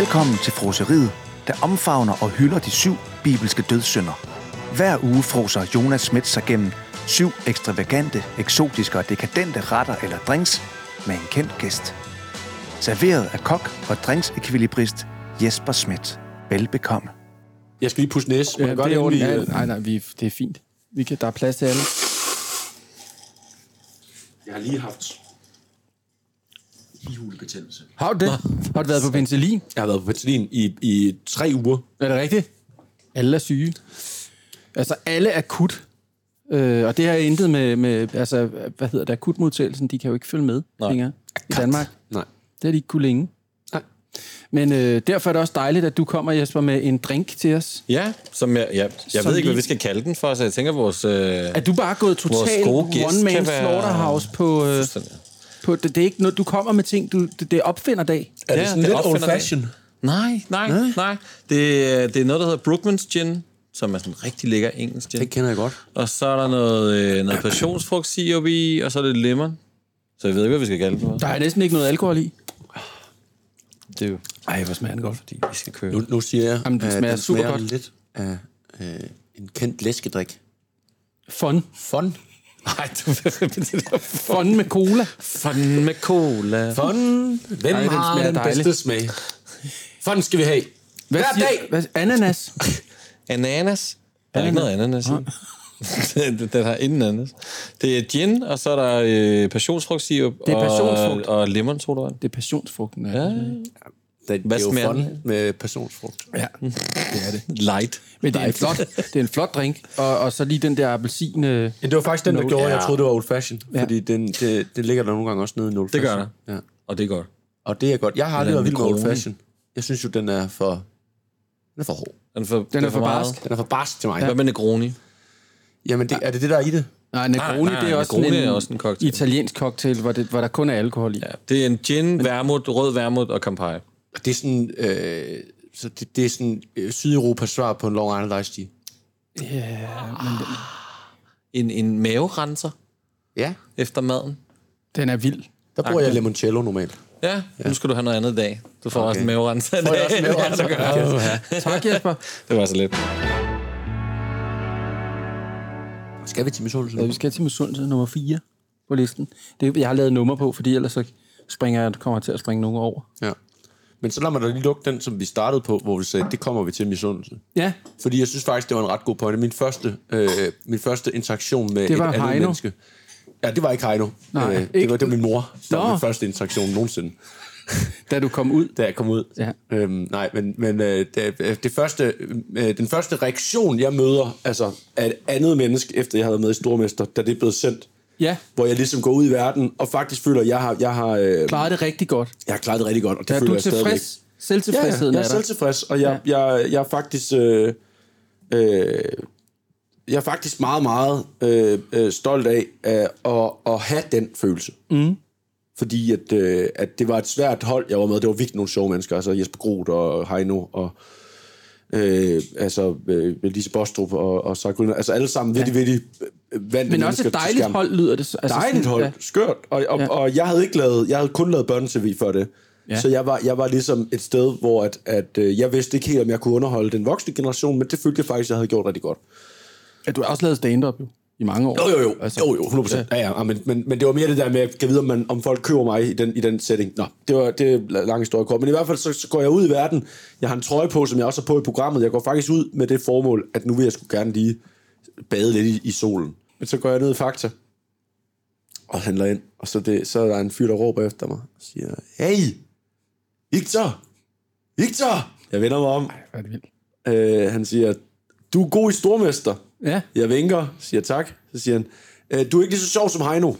Velkommen til froseriet, der omfavner og hylder de syv bibelske dødssynder. Hver uge froser Jonas Schmidt sig gennem syv ekstravagante, eksotiske og dekadente retter eller drinks med en kendt gæst. Serveret af kok og drinksekvilibrist Jesper Schmidt. Velbekomme. Jeg skal lige pusse næse. Må Ja, det er lige, ja, nej, nej, vi, det er fint. Vi kan, der er plads til alle. Jeg har lige haft ihulebetændelse. Har du det? Har du været på penicillin? Jeg har været på penicillin i, i tre uger. Er det rigtigt? Alle er syge. Altså, alle er akut. Øh, og det har intet med, med, altså, hvad hedder det, akutmodtagelsen, de kan jo ikke følge med længere i Danmark. Nej. Det har de ikke kunne længe. Nej. Men øh, derfor er det også dejligt, at du kommer, Jesper, med en drink til os. Ja, som jeg, jeg, jeg Som ved ikke, hvad vi- skal kalde den for, så jeg tænker, vores... Øh, Er du bare gået totalt one-man kan være- slaughterhouse på... Øh, på det, det er ikke noget, du kommer med ting, du, det, det er opfinderdag. Er det Ja, sådan det lidt opfinder old det. fashion? nej, nej, nej. nej. Det, er- det er noget, der hedder Brookmans Gin, som er sådan en rigtig lækker engelsk gin. Det kender jeg godt. Og så er der noget, øh, noget passionsfrugtsirup i, og så er det lemon. Så jeg ved ikke, hvad vi skal kalde det. Der er næsten ikke noget alkohol i. Det er jo, Ej, hvor smager den godt. fordi vi skal køre. Nu, nu siger jeg, Jamen, det at smager den super smager godt. lidt af øh, en kendt læskedrik. Fun. Fun. Nej, du det der Fun med cola. fun med cola. Fun. Hvem Ej, den har den bedste smag? Fun skal vi have. Hvad Hver siger, dag. Hvad, ananas. Ananas. Der er ikke noget ananas i. den, den har ingen ananas. Det er gin, og så er der øh, passionsfrugtsirup Det er passionsfrugt. og, og lemon, tror du? Det er passionsfrugten. Ja. Ja, Det, er jo den? med passionsfrugt. ja, det er det. light. Men det er en flot, det er en flot drink. Og, og så lige den der appelsin. Øh, Ja, det var faktisk den, der gjorde, at jeg ja. troede, det var old fashion. Ja. Fordi den, det, det ligger der nogle gange også nede i old Det gør fashion. Ja. Og det er godt. Og det er godt. Jeg har aldrig været vild med old fashion. Jeg synes jo, den er for... Den er for hård. Den er for, Den er for meget. barsk. Den er for barsk til mig. Hvad med Negroni? Jamen, det, er det det, der er i det? nej, Negroni, nej, det er også, Negroni en, er også en cocktail. italiensk cocktail, hvor, det, hvor der kun er alkohol i. Ja, det er en gin, vermouth, rød vermouth og Campari. Og Det er sådan... Øh, så det, det er sådan øh, Sydeuropas svar på en Long Island Iced Tea. En, en maverenser Ja. efter maden. Den er vild. Der bruger jeg limoncello normalt. Ja, nu skal du have noget andet i dag. Du får okay. også en maverenser i Får jeg dag. også en maverenser? Ja, gør jeg. Tak, Jesper. Det var så lidt. Skal vi til misundelse? Ja, vi skal til misundelse nummer 4 på listen. Det, jeg har lavet nummer på, fordi ellers så springer jeg, kommer jeg til at springe nogen over. Ja. Men så lad mig da lige lukke den, som vi startede på, hvor vi sagde, det kommer vi til misundelse. Ja, Fordi jeg synes faktisk, det var en ret god pointe. Min første, øh, min første interaktion med Det var et andet Heino. menneske. Ja, det var ikke Heino. Nej, øh, ikke- det, var, det var min mor, der var Nå. min første interaktion nogensinde, da du kom ud. da jeg kom ud. Ja. Øhm, nej, men, men øh, det, det første, øh, den første reaktion, jeg møder altså, af et andet menneske, efter jeg havde været med i Stormester, da det er blevet sendt, Ja, hvor jeg ligesom går ud i verden, og faktisk føler, at jeg har, jeg har, øh, klarede det rigtig godt. jeg har klaret det rigtig godt, og det Ja, føler du er jeg stadigvæk. tilfreds. Selvtilfredsheden ja, ja, er jeg er der. selvtilfreds, og jeg, ja. jeg, jeg er faktisk... Øh, øh, jeg er faktisk meget, meget øh, øh, stolt af øh, at, at have den følelse. Mm. Fordi at, øh, at det var et svært hold, jeg var med. Det var virkelig nogle sjove mennesker. Altså Jesper Groth og Heino og øh, altså øh, Lise Bostrup og, og Sarah Altså alle sammen virkelig, virkelig vant Men også et dejligt hold, lyder det. Altså Dejligt hold, Ja. skørt. Og, og, Ja. og jeg havde ikke lavet, jeg havde kun lavet børne-tv før det. Ja. Så jeg var, jeg var ligesom et sted, hvor at, at, øh, jeg vidste ikke helt, om jeg kunne underholde den voksne generation, men det følte jeg faktisk, jeg havde gjort rigtig godt. Ja, du har også lavet stand-up jo, i mange år. Jo, jo, jo. Altså, jo, jo 100%. Ja, ja, ja men, men, men det var mere det der med, at jeg kan vide, om, man, om folk køber mig i den, i den setting. Nå, det var det er lang historie kort. Men i hvert fald, så, så, går jeg ud i verden. Jeg har en trøje på, som jeg også har på i programmet. Jeg går faktisk ud med det formål, at nu vil jeg sgu gerne lige bade lidt i, i solen. Men så går jeg ned i Fakta og handler ind. Og så, det, så er der en fyr, der råber efter mig og siger, Hey, Victor! Victor! Jeg vender mig om. Hvor er det vildt. Øh, han siger, du er god i stormester. Ja, Jeg vinker, siger tak. Så siger han, øh, du er ikke lige så sjov som Heino.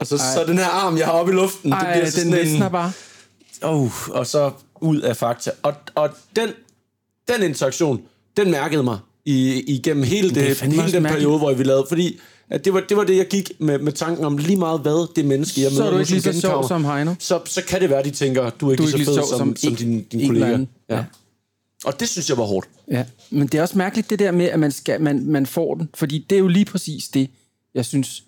og så, så den her arm, jeg har oppe i luften, det Ej, bliver så den sådan en, bare. oh, og så ud af fakta. Og, og den, den interaktion, den mærkede mig i, igennem hele, det, fandme hele den mærkeligt. periode, hvor vi lavede. Fordi at det, var, det var det, jeg gik med, med tanken om lige meget hvad det menneske, jeg Så er møder du ikke lige så sjov som Heino. Så, så kan det være, de tænker, du er ikke Du er så ikke fed så sjov som, som som din, din kollega. Ja. Ja. Og det synes jeg var hårdt. Ja, men det er også mærkeligt det der med, at man, skal, man, man får den. Fordi det er jo lige præcis det, jeg synes,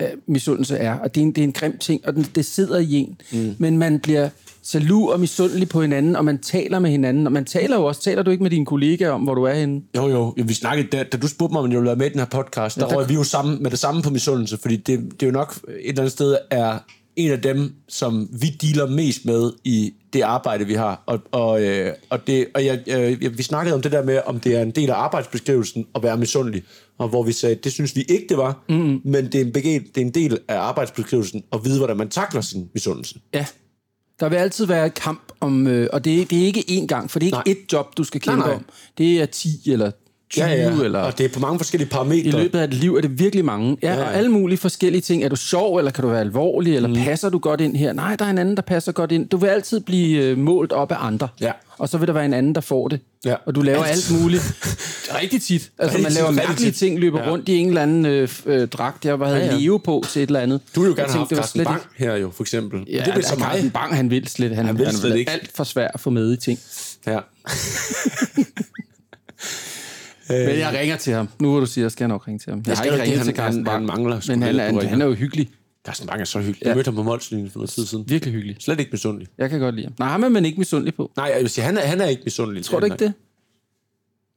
øh, misundelse er. Og det er en, det er en grim ting, og den, det sidder i en. Mm. Men man bliver jaloux og misundelig på hinanden, og man taler med hinanden. Og man taler jo også, taler du ikke med dine kollegaer om, hvor du er henne? Jo, jo. Vi snakkede, da, da du spurgte mig, om jeg ville være med i den her podcast, der, ja, der... røg vi jo sammen, med det samme på misundelse, fordi det, det er jo nok et eller andet sted er en af dem, som vi dealer mest med i det arbejde, vi har. Og, og, øh, og, det, og jeg, øh, vi snakkede om det der med, om det er en del af arbejdsbeskrivelsen at være misundelig. Og hvor vi sagde, det synes vi ikke, det var, mm. men det er, en, det er en del af arbejdsbeskrivelsen at vide, hvordan man takler sin misundelse. Ja. Der vil altid være kamp om, øh, og det er, det er ikke én gang, for det er ikke nej. ét job, du skal kæmpe nej, nej. om. Det er 10 eller 20, ja, ja. eller... Og det er på mange forskellige parametre. I løbet af et liv er det virkelig mange. Ja, ja, ja. og alle mulige forskellige ting. Er du sjov, eller kan du være alvorlig, eller mm. passer du godt ind her? Nej, der er en anden, der passer godt ind. Du vil altid blive øh, målt op af andre. Ja. Og så vil der være en anden, der får det. Ja. Og du laver alt, alt muligt. rigtig tit. Altså, man laver tit, mærkelige ting, løber ja. rundt i en eller anden øh, øh, dragt, jeg havde ja, ja. leve på til et eller andet. Du vil jo gerne have Carsten Bang her jo, for eksempel. Ja, det er så mig. Carsten Bang, han vil slet. Han, han vil slet ikke. alt for svært at få med i ting. Ja. Men jeg ringer til ham. Nu hvor du siger, jeg skal nok ringe til ham. Jeg, jeg har ikke ringet til Carsten Bang, han mangler, men han er, han er jo hyggelig. Carsten Bang er så hyggelig. Ja. Jeg mødte ham på Molslinjen for noget tid siden. Virkelig hyggelig. Slet ikke misundelig. Jeg kan godt lide ham. Nej, ham er man ikke misundelig på. Nej, jeg vil sige, han er, han er ikke misundelig. Tror du ikke det?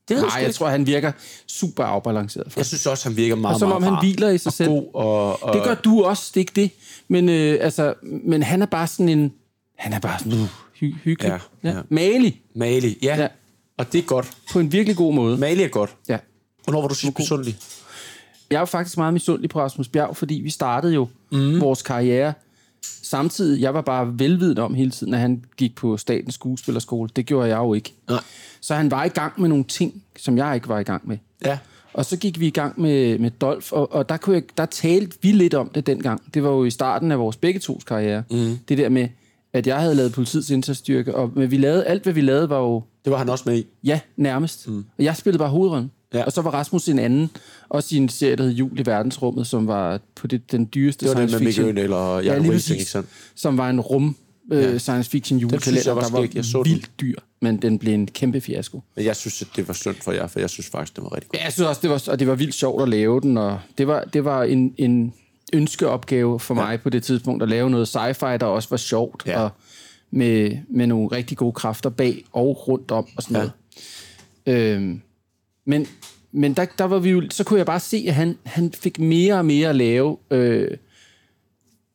Det Nej, jeg, jeg tror, han virker super afbalanceret. Faktisk. Jeg synes også, han virker meget, og som om han hviler i sig og selv. God og, og... Det gør du også, det er ikke det. Men, øh, altså, men han er bare sådan en... Han er bare sådan uh, hy- hyggelig. Ja, ja. Ja. Malig. Malig, ja. ja. Og det er godt. På en virkelig god måde. Malig er godt. Ja. Hvornår var du sidst misundelig? Jeg er faktisk meget misundelig på Rasmus Bjerg, fordi vi startede jo mm. vores karriere samtidig. Jeg var bare velvidende om hele tiden, at han gik på Statens Skuespillerskole. Det gjorde jeg jo ikke. Nej. Så han var i gang med nogle ting, som jeg ikke var i gang med. Ja. Og så gik vi i gang med, med Dolf, og, og der, kunne jeg, der talte vi lidt om det dengang. Det var jo i starten af vores begge tos karriere. Mm. Det der med, at jeg havde lavet politiets indsatsstyrke, og vi lavede, alt hvad vi lavede var jo... Det var han også med i? Ja, nærmest. Mm. Og jeg spillede bare hovedrollen. Ja. Og så var Rasmus en anden, også i en serie, der hed Jul i verdensrummet, som var på det, den dyreste det var science den med fiction. Det og Jacob ja, Rising, ikke sandt? Som var en rum øh, ja. science fiction julekalender, der var jeg så vildt dyr, men den blev en kæmpe fiasko. Men jeg synes, at det var synd for jer, for jeg synes faktisk, det var rigtig godt. Ja, jeg synes også, det var, og det var vildt sjovt at lave den, og det var, det var en, en ønskeopgave for mig ja. på det tidspunkt, at lave noget sci-fi, der også var sjovt, ja. og med, med nogle rigtig gode kræfter bag og rundt om og sådan ja. noget. Øhm, men men der, der var vi jo, så kunne jeg bare se, at han, han fik mere og mere at lave, øh,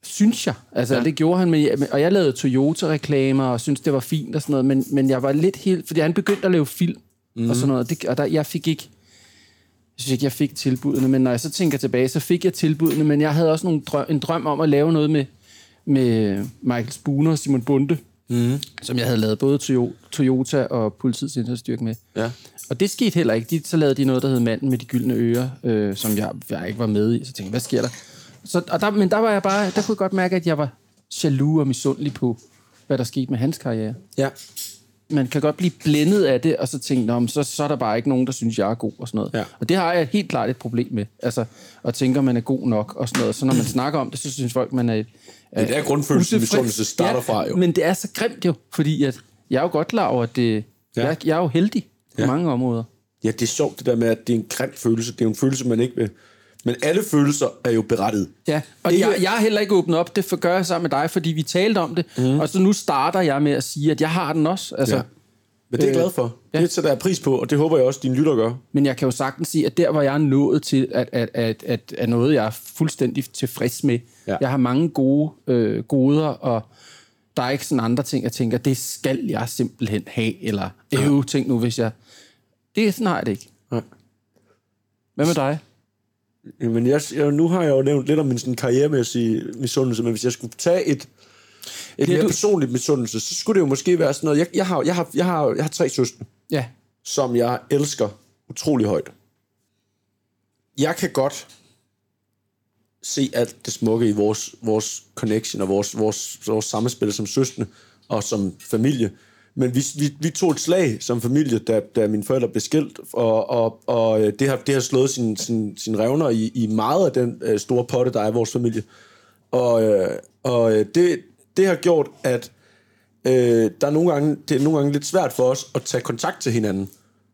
synes jeg. Altså, ja. det gjorde han med, og jeg lavede Toyota-reklamer, og synes det var fint og sådan noget, men, men jeg var lidt helt, fordi han begyndte at lave film mm. og sådan noget, det, og der, jeg fik ikke, jeg synes ikke, jeg fik tilbudene, men når jeg så tænker tilbage, så fik jeg tilbudene, men jeg havde også nogle drøm, en drøm om at lave noget med, med Michael Spooner og Simon Bunde, mm. som jeg havde lavet både Toyota og politiets indsatsstyrke med. Ja. Og det skete heller ikke. De, så lavede de noget, der hed Manden med de gyldne ører, øh, som jeg, jeg ikke var med i. Så tænkte jeg, hvad sker der? Så, og der? Men der var jeg bare, der kunne jeg godt mærke, at jeg var jaloux og misundelig på, hvad der skete med hans karriere. Ja. Man kan godt blive blændet af det, og så tænke, Nå, så, så er der bare ikke nogen, der synes, jeg er god og sådan noget. Ja. Og det har jeg helt klart et problem med. Altså, at tænke, man er god nok og sådan noget. Så når man snakker om det, så synes folk, man er... er det er grundfølelsen, misundelse starter ja, fra jo. Men det er så grimt jo, fordi at jeg er jo godt klar over, at det, ja. jeg, jeg er jo heldig på ja. mange områder. Ja, det er sjovt det der med, at det er en grim følelse. Det er en følelse, man ikke vil... Men alle følelser er jo berettiget. Ja, og ikke... jeg, jeg har heller ikke åbnet op. Det for gør jeg sammen med dig, fordi vi talte om det. Mm. Og så nu starter jeg med at sige, at jeg har den også. Altså, ja. Men det er jeg glad for. Ja. Det sætter jeg pris på, og det håber jeg også, dine lytter gør. Men jeg kan jo sagtens sige, at der, hvor jeg er nået til, at, at, at, at, at noget, jeg er fuldstændig tilfreds med. Ja. Jeg har mange gode øh, goder, og der er ikke sådan andre ting, jeg tænker, det skal jeg simpelthen have, eller øve, ja. tænk nu, hvis jeg... Det er sådan har jeg det ikke. Nej. Hvad med dig? Jamen, jeg, jeg, nu har jeg jo nævnt lidt om min sådan, karrieremæssige misundelse, men hvis jeg skulle tage et, et mere du... personligt misundelse, så skulle det jo måske være sådan noget... Jeg, jeg, har, jeg, har, jeg, har, jeg har tre søstre, ja. som jeg elsker utrolig højt. Jeg kan godt se alt det smukke i vores, vores connection og vores, vores, vores samspil som søstre og som familie. Men vi, vi, vi tog et slag som familie, da, da mine forældre blev skilt, og, og, og øh, det, har, det har slået sin, sin, sin revner i, i meget af den øh, store potte, der er i vores familie. Og, øh, og øh, det, det har gjort, at øh, der er nogle gange, det er nogle gange lidt svært for os at tage kontakt til hinanden,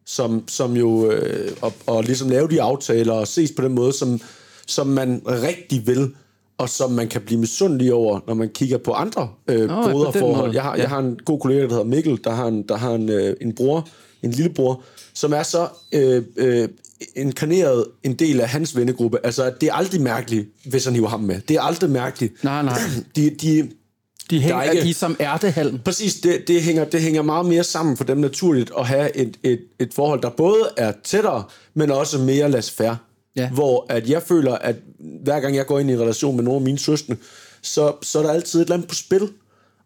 som, som jo, øh, og, og ligesom lave de aftaler og ses på den måde, som, som man rigtig vil, og som man kan blive misundelig over, når man kigger på andre øh, Nå, ja, på den forhold. måde. Jeg har, Ja. jeg har en god kollega, der hedder Mikkel, der har en, der har en, øh, en bror, en lillebror, som er så øh, øh, inkarneret en del af hans vennegruppe. Altså, det er aldrig mærkeligt, hvis han hiver ham med. Det er aldrig mærkeligt. Nej, nej. De, de, De hænger ikke- de som ærtehalm. Præcis, det, det, hænger, det hænger meget mere sammen for dem naturligt at have et, et, et forhold, der både er tættere, men også mere fair. Ja. Hvor at jeg føler, at hver gang jeg går ind i en relation med nogle af mine søskende, så, så er der altid et eller andet på spil.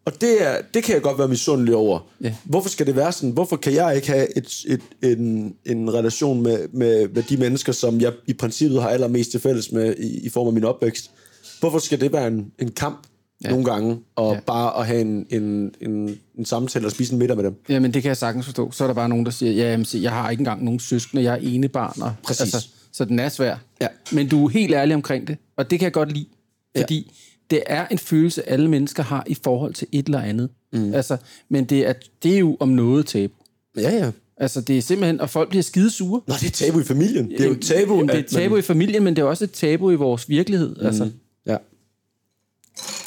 Og det, er, det kan jeg godt være misundelig over. Ja. Hvorfor skal det være sådan? Hvorfor kan jeg ikke have et, et, en, en relation med, med, med de mennesker, som jeg i princippet har allermest til fælles med i, i form af min opvækst? Hvorfor skal det være en, en kamp ja. nogle gange, og Ja. bare at have en, en, en, en samtale og spise en middag med dem? Jamen, det kan jeg sagtens forstå. Så er der bare nogen, der siger, ja, jamen, se, jeg har ikke engang nogen søskende, jeg er ene barn. Og, Præcis. Så den er svær. Ja. Men du er helt ærlig omkring det, og det kan jeg godt lide. Fordi det er en følelse, alle mennesker har i forhold til et eller andet. Mm. Altså, men det er, det er jo om noget tabu. Ja, ja. Altså, det er simpelthen, og folk bliver skide sure. Nå, det er tabu i familien. Det er jo tabu. Jamen, det er tabu man- i familien, men det er også et tabu i vores virkelighed. Mm. Altså, Ja.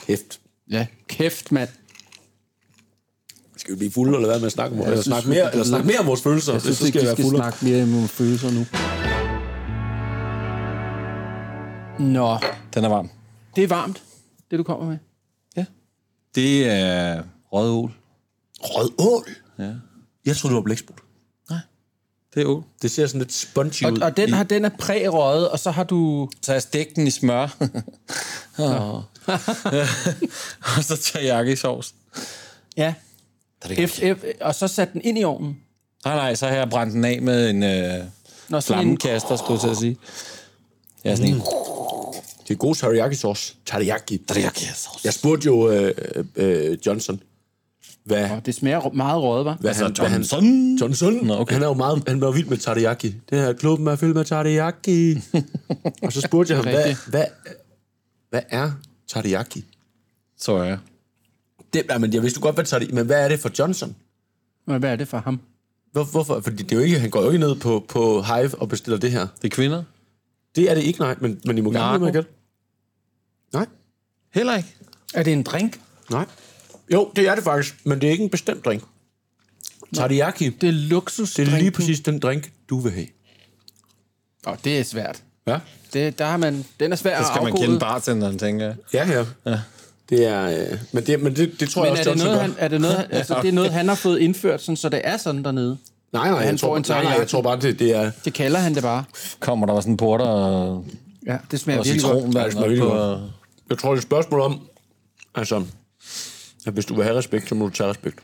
Hæft. ja, kæft, mand. Skal vi blive fulde, eller hvad med at snakke om, eller synes, snakke mere, eller snakke mere om vores følelser? Jeg synes så ikke, skal vi skal snakke mere om vores følelser nu. Nå, Den er varm. det er varmt, det du kommer med. Ja. Det er rød ål. Rød ål? Ja. Jeg troede, det var blæksprut. Det er ål. Det ser sådan lidt spongy Og, ud. og den, har, den er prærøget, og så har du... Så jeg stegte den i smør. og, og så teriyaki sovs. Ja. er det F, F, og så sat den ind i ovnen. Nej, nej, så har jeg brændt den af med en øh, Nå, sådan en, flammekaster, skulle jeg til at sige. Ja, sådan en. Det er god teriyaki-sauce. Teriyaki. Teriyaki sauce. Jeg spurgte jo øh, øh, Johnson, hvad, Åh, det smager meget røget, var. hvad, han, hvad han... Johnson. Johnson, Nå, okay. han er jo meget, han var vild med teriyaki. Det her klubben er fyldt med teriyaki. og så spurgte jeg ham, hvad, hvad, hvad er teriyaki? Så er jeg. Det, ja, men jeg vidste godt, hvad teriyaki... Men hvad er det for Johnson? Men Hvad er det for ham? Hvor, hvorfor? Fordi det er jo ikke, han går jo ikke ned på, på Hive og bestiller det her. Det er kvinder. Det er det ikke, nej. Men, men I må gerne med gætte. Nej. Heller ikke. Er det en drink? Nej. Jo, det er det faktisk, men det er ikke en bestemt drink. Teriyaki, Det er luksus. det er lige præcis den drink, du vil have. Og det er svært. Ja. Det, der har man, den er svær Det skal at man afkode. kende bartenderen, tænker jeg. Ja, ja. ja. Det er, øh, men det, men det, det tror Men jeg er også, det, Johnson noget, han, er det noget, han- altså, det er noget, han har fået indført, sådan, så det er sådan dernede? Nej, nej, han jeg tror, en nej, nej, jeg tror bare, det, det er... Det kalder han det bare. Kommer der sådan en porter og, Ja, det smager og virkelig godt. citronvand det smager op virkelig på... godt. Jeg tror, det er et spørgsmål om, altså, at hvis du vil have respekt, så må du tage respekt.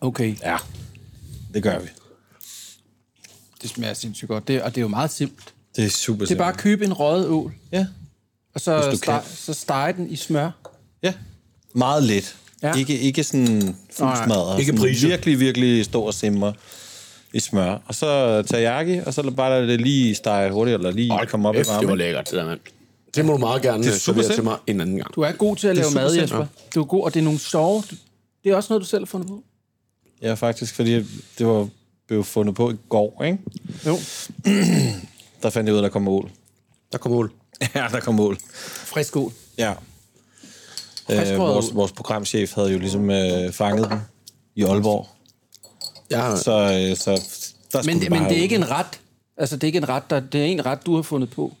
Okay, Ja, det gør vi. det smager sindssygt godt. Det, og det er jo meget simpelt. Det er super Det er bare at købe en røget ål, Ja. og så, Hvis du steg, kan. så stege den i smør. Ja. Meget let. Ja. Ikke, ikke sådan fuldsmadret. Ikke Sådan priser. Virkelig, virkelig stor simmer i smør. Og så teriyaki, og så bare lade det lige stege hurtigt, eller lige komme op i F, det var varmen. lækkert, det der, mand. Det må du meget gerne Det er super servere til mig en anden gang. Du er god til at lave mad, simpelt, Jesper. Du er god, og det er nogle sjove... Det er også noget, du selv har fundet på. Ja, faktisk, fordi det var blev fundet på i går, ikke? Jo. Der fandt jeg ud af, at der kom ål. Der kommer mål. Ja, der kom ål. Frisk ål. Ja. Øh, vores, vores programchef havde jo ligesom øh, fanget den i Aalborg. Ja, Så, øh, så der skulle Men, vi men det er ikke en ret. Altså, det er ikke en ret, der, det er en ret, du har fundet på.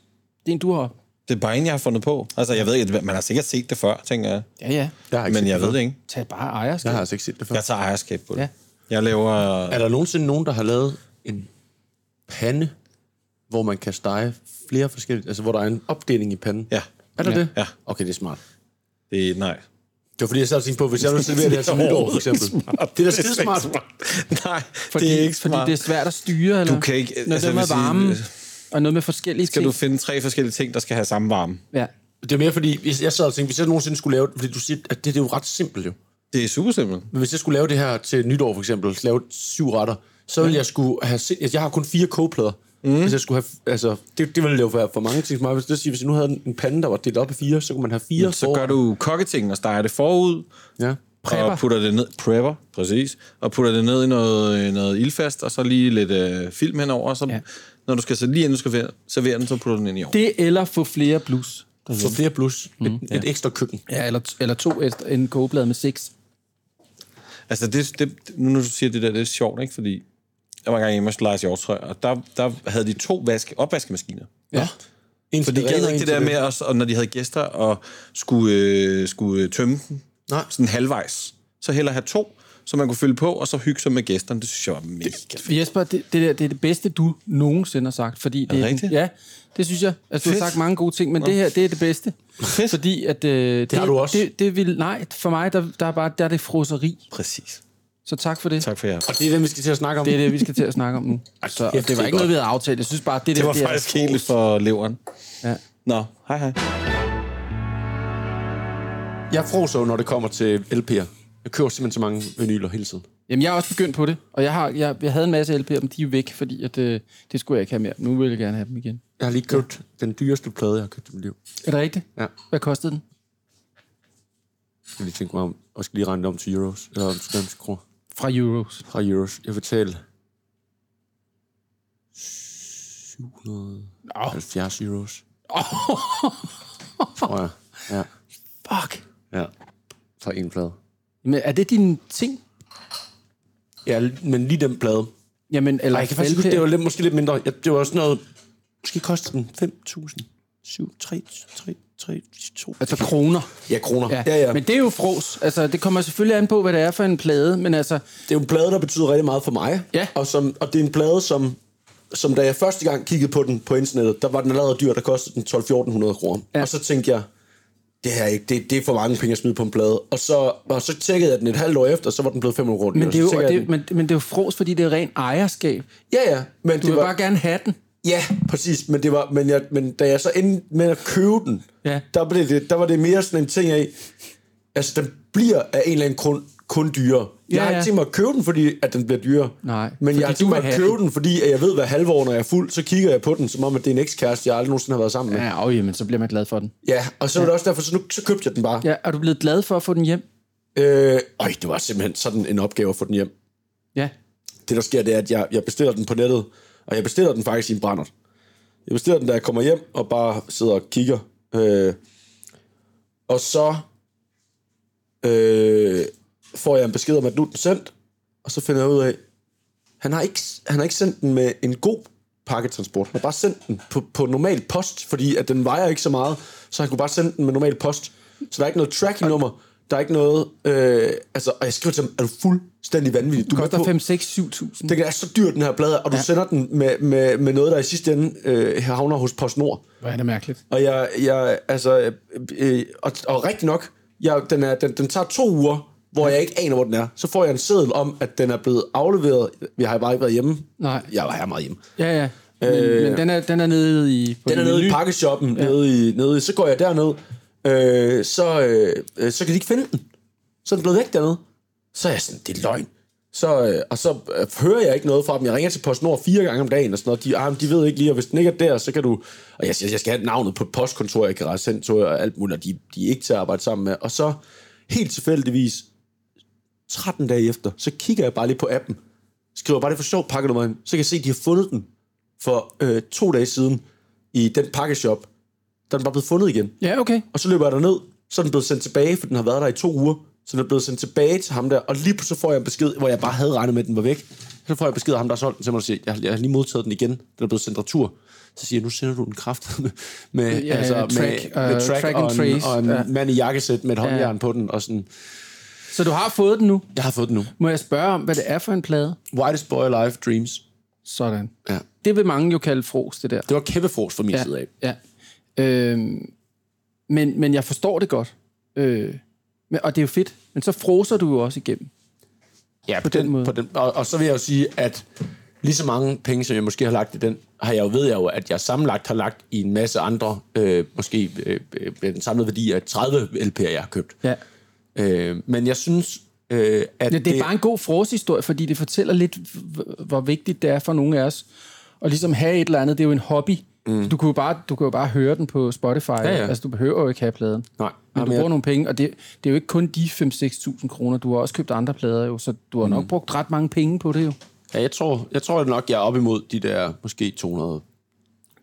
Det er en, du har... Det er bare en, jeg har fundet på. Altså, jeg ved ikke, man har sikkert set det før, tænker jeg. Ja, ja. jeg har ikke Men set jeg det ved før. det ikke. Tag bare ejerskab. Jeg har altså ikke set det før. Jeg tager ejerskab på det. Ja. Jeg laver... Er der nogensinde nogen, der har lavet en pande, hvor man kan stege flere forskellige... Altså, hvor der er en opdeling i panden? Ja. Er der Ja. det? Ja. Okay, det er smart. Det er, nej. Det var fordi, jeg sad og tænkte på, hvis jeg nu serverer det her til nytår, for eksempel. Det er da skide smart. Nej, Fordi, det er ikke fordi smart. det er svært at styre, eller? Du kan ikke- Når altså, det er sige, varme, og noget med forskellige Skal ting. du finde tre forskellige ting, der skal have samme varme? Ja. Det er mere fordi, hvis jeg sad og tænkte, hvis jeg nogensinde skulle lave det, fordi du siger, at det, det er jo ret simpelt jo. Det er super simpelt. Men hvis jeg skulle lave det her til nytår for eksempel, lave syv retter, så ville jeg skulle have jeg har kun fire kogeplader. Mm. Hvis jeg skulle have, altså, det, det ville jo være for mange ting for mig. Hvis, det siger, hvis jeg nu havde en pande, der var delt op i fire, så kunne man have fire Så for- gør du kokketing og steger det forud, Ja. Prepper. og putter det ned, prepper, præcis, og putter det ned i noget, øh, noget ildfast, og så lige lidt øh, film henover, og så, Ja. ja. når du skal så lige inden du skal servere- servere den, så putter du den ind i ovnen. Det eller få flere blus. For flere plus. Et, et ekstra køkken. Ja, eller, eller to efter en kogeblad med seks. Altså, det, det, nu når du siger det der, det er sjovt, ikke? Fordi jeg var engang hjemme hos Lars Hjortøj, og der, der havde de to vaske, opvaskemaskiner. Ja. En For de gad ikke det der med, os, og når de havde gæster, og skulle, øh, skulle tømme den Nej. sådan halvvejs. Så hellere have to, så man kunne fylde på, og så hygge sig med gæsterne. Det synes jeg var mega fedt. Jesper, det, det, der, det er det bedste, du nogensinde har sagt. Fordi det, det den- rigtigt? Ja, det synes jeg. Altså, du har sagt mange gode ting, men det her, det er det bedste. Fedt. Fordi at... Øh, det, har du også. Det, det vil, nej, for mig, der, der, er bare, der er det froseri. Præcis. Så tak for det. Tak for jer. Og det er det, vi skal til at snakke om. Det er det, vi skal til at snakke om nu. Så, og det var det ikke noget, vi havde aftalt. Jeg synes bare, det, Det der, var det er faktisk helt lidt for leveren. Ja. Nå, hej hej. Jeg froser jo, når det kommer til LP'er. Jeg køber simpelthen så mange vinyler hele tiden. Jamen, jeg er også begyndt på det. Og jeg, har, jeg, jeg havde en masse LP'er, men de er væk, fordi at, øh, det skulle jeg ikke have mere. Nu vil jeg gerne have dem igen. Jeg har lige købt ja. den dyreste plade, jeg har købt i mit liv. Er det rigtigt? Ja. Hvad kostede den? Jeg skal lige tænke mig om, og skal lige regne det om til euros. Eller om til danske kroner. Fra Euros. Fra euros. Jeg betalte 770 euros. Tror jeg. Ja. Fuck. Ja. For en plade. Men er det din ting? Ja, men lige den plade. Jamen, eller Ej, jeg kan faktisk huske, det var lidt, måske lidt mindre. Jeg, det var sådan noget... Måske kostede den 5.000. 7, 3, 3, 3, 2... Altså kroner. Ja, kroner. Ja. Ja, ja. Men det er jo fros. Altså, det kommer selvfølgelig an på, hvad det er for en plade, men altså... det er jo en plade, der betyder rigtig meget for mig. Ja. Og, som, og det er en plade, som, som da jeg første gang kiggede på den på internettet, der var den allerede dyr, der kostede den 12-1400 kroner. Ja. Og så tænkte jeg, det her er ikke, det, det er for mange penge at smide på en plade. Og så, og så tjekkede jeg den et halvt år efter, så var den blevet 500 kroner. Men det, er jo, og det, men, men det er jo fros, fordi det er ren ejerskab. Ja, ja. Men Du det vil var, bare gerne have den. Ja, præcis. Men, det var, men, jeg, men da jeg så endte med at købe den, Ja. der, blev det, der var det mere sådan en ting af, altså den bliver af en eller anden grund kun dyrere. Jeg Ja, har ja. ikke tænkt mig at købe den, fordi at den bliver dyrere. Nej, Men jeg har tænkt mig at købe den. den, fordi at jeg ved, hvad halvår, når jeg er fuld, så kigger jeg på den, som om at det er en ekskæreste, jeg aldrig nogensinde har været sammen med. Ja, Ja, og jamen, så bliver man glad for den. ja og så var det også derfor, så, nu, så købte jeg den bare. Ja, er du blevet glad for at få den hjem? Øh, øj, det var simpelthen sådan en opgave at få den hjem. Ja. det der sker, det er, at jeg, jeg bestiller den på nettet, og jeg bestiller den faktisk i en brændert. Jeg bestiller den, da jeg kommer hjem, og bare sidder og kigger. Øh, og så øh, får jeg en besked om, at nu er den sendt, og så finder jeg ud af, han har ikke, han har ikke sendt den med en god pakketransport. Han har bare sendt den på, på normal post, fordi at den vejer ikke så meget, så han kunne bare sende den med normal post. Så der er ikke noget tracking-nummer, der er ikke noget... Øh, altså, og jeg skriver til ham, er du fuldstændig vanvittig? Du Det er koster på- 5, 6, 7.000. den er så dyr, den her plade, og du ja. sender den med, med, med noget, der i sidste ende øh, havner hos PostNord. Hvor er det mærkeligt. Og jeg, jeg altså, øh, øh, og, og rigtig nok, jeg, den, er, den, den tager to uger, hvor jeg ikke aner, hvor den er. Så får jeg en seddel om, at den er blevet afleveret. Vi har bare ikke været hjemme. Nej. Jeg var her meget hjemme. Ja, ja. Men, øh, men den, er, den er nede i... På Den er nede i pakkeshoppen, ja. nede, i, nede i, så går jeg derned, øh, så, øh, så kan de ikke finde den. Så er den blevet væk dernede. Så er jeg sådan, det er løgn. Så, øh, og så øh, hører jeg ikke noget fra dem. Jeg ringer til PostNord fire gange om dagen, og sådan noget. De, ah, de ved ikke lige, og hvis den ikke er der, så kan du... Og jeg siger, jeg skal have navnet på et postkontor, jeg kan rejse hen til, og alt muligt, og de, de er ikke til at arbejde sammen med. Og så, helt tilfældigvis, 13 dage efter, så kigger jeg bare lige på appen, skriver bare det for sjov pakkenummer ind, så kan jeg se, at de har fundet den for øh, to dage siden i den pakkeshop. Der er den bare blevet fundet igen. Ja, okay. Og så løber jeg derned, så er den blevet sendt tilbage, for den har været der i to uger. Så den er blevet sendt tilbage til ham der, og lige pludselig får jeg en besked, hvor jeg bare havde regnet med, at den var væk. Så får jeg besked af ham, der har solgt den til mig, og siger, jeg, jeg har lige modtaget den igen. Den er blevet sendt retur. Så siger jeg, nu sender du den kraft med, med, Ja, altså, track, med, med øh, track, track and og, en, trace, og en ja. mand i jakkesæt med et håndjern på den. Og sådan. Så du har fået den nu. Jeg har fået den nu. Må jeg spørge om, hvad det er for en plade? Whitest Boy Alive Dreams. Sådan. Ja. Det vil mange jo kalde fros, det der. Det var kæmpe fros fra min Ja, side af. ja. Øhm, men, men jeg forstår det godt. Øh, men, og det er jo fedt. Men så froser du jo også igennem. Ja, på, den måde. På den, og, og så vil jeg jo sige, at lige så mange penge, som jeg måske har lagt i den, har jeg jo, ved jeg jo, at jeg sammenlagt har lagt i en masse andre, øh, måske øh, øh, den samlede værdi af 30 LP'er, jeg har købt. Ja. Øh, men jeg synes, øh, at Ja, det er bare en god froshistorie, fordi det fortæller lidt, hvor vigtigt det er for nogle af os at ligesom have et eller andet. Det er jo en hobby. Mm. Du, kunne jo bare, du kan jo bare høre den på Spotify. Ja, ja. Altså, du behøver jo ikke have pladen. Nej. Men Jamen, du jeg- bruger nogle penge, og det, det er jo ikke kun de 5-6.000 kroner. Du har også købt andre plader jo, så du har nok brugt ret mange penge på det jo. Ja, jeg tror, jeg tror nok, jeg er op imod de der måske 200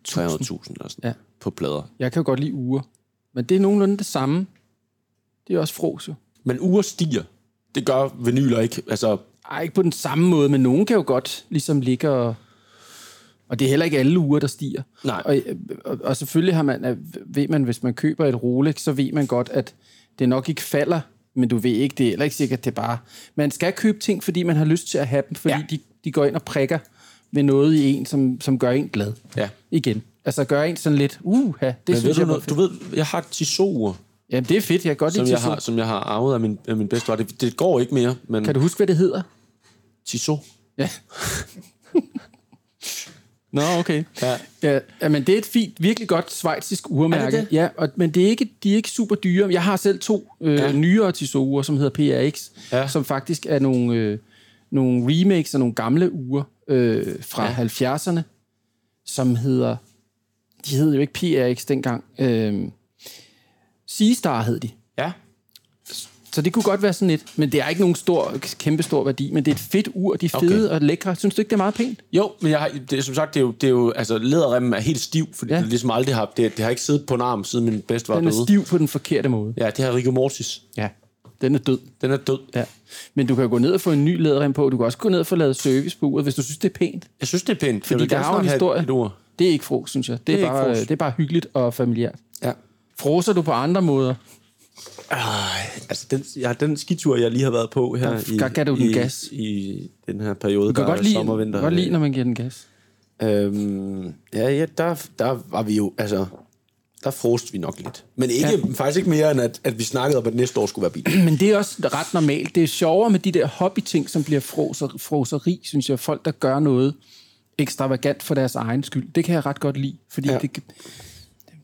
300.000 eller sådan Ja. på plader. Jeg kan jo godt lide uger. Men det er nogenlunde det samme. Det er også fros jo. Men uger stiger. Det gør vinyler ikke. Altså, Ej, ikke på den samme måde, men nogen kan jo godt ligesom ligge og... Og det er heller ikke alle uger, der stiger. Nej. Og, og, og selvfølgelig har man, ved man, hvis man køber et Rolex, så ved man godt, at det nok ikke falder, men du ved ikke, det er heller ikke sikkert, det er bare... Man skal købe ting, fordi man har lyst til at have dem, fordi Ja. de, de går ind og prikker ved noget i en, som, som gør en glad. Ja. Igen. Altså gør en sådan lidt, uh, det men synes ved du, jeg var noget, du ved, jeg har Tissot-ur, Jamen, det er fedt, jeg kan godt som, lide jeg Tissot. har, som jeg har arvet af min, af min bedstefar. Det, det går ikke mere, men Kan du huske, hvad det hedder? Tissot. Ja. Nå, okay. Ja. Ja, men det er et fint, virkelig godt svejsisk urmærke. Er det det? Ja, og, men det er ikke, de er ikke super dyre. Jeg har selv to øh, Ja. nyere Tissot-ure, som hedder PRX, Ja. som faktisk er nogle, øh, nogle remakes af nogle gamle ure øh, fra ja. 70'erne, som hedder... De hed jo ikke PRX dengang. Øh, Seastar hed de. Så det kunne godt være sådan lidt, men det er ikke nogen stor, kæmpe stor værdi, men det er et fedt ur, de er Okay. fede og lækre. Synes du ikke, det er meget pænt? Jo, men jeg har, det, er som sagt, det er jo, det er jo altså, læderremmen er helt stiv, fordi ja. Det ligesom aldrig har, det, det har ikke siddet på en arm, siden min bedste var Den er døde. stiv på den forkerte måde. Ja, det har rigor mortis. Ja. Den er død. Den er død. Ja. Men du kan jo gå ned og få en ny læderrem på. Du kan også gå ned og få lavet service på uret, hvis du synes, det er pænt. Jeg synes, det er pænt. Fordi der er jo en historie. Et, et ur. Det er ikke fros, synes jeg. Det er, Det er ikke bare, det er bare hyggeligt og familiært. Ja. Froser du på andre måder? Ej, altså den, ja, den skitur, jeg lige har været på her Der- i, der gav du den i, gas. i den her periode, Du kan der godt lide, sommer vinter. godt lide, når man giver den gas. Øhm, ja, ja der, der var vi jo, altså, der froste vi nok lidt. Men ikke, ja. faktisk ikke mere, end at, at vi snakkede om, at næste år skulle være bil. Men det er også ret normalt. Det er sjovere med de der hobbyting, som bliver froser, froseri, synes jeg. Folk, der gør noget ekstravagant for deres egen skyld. Det kan jeg ret godt lide, fordi ja. det,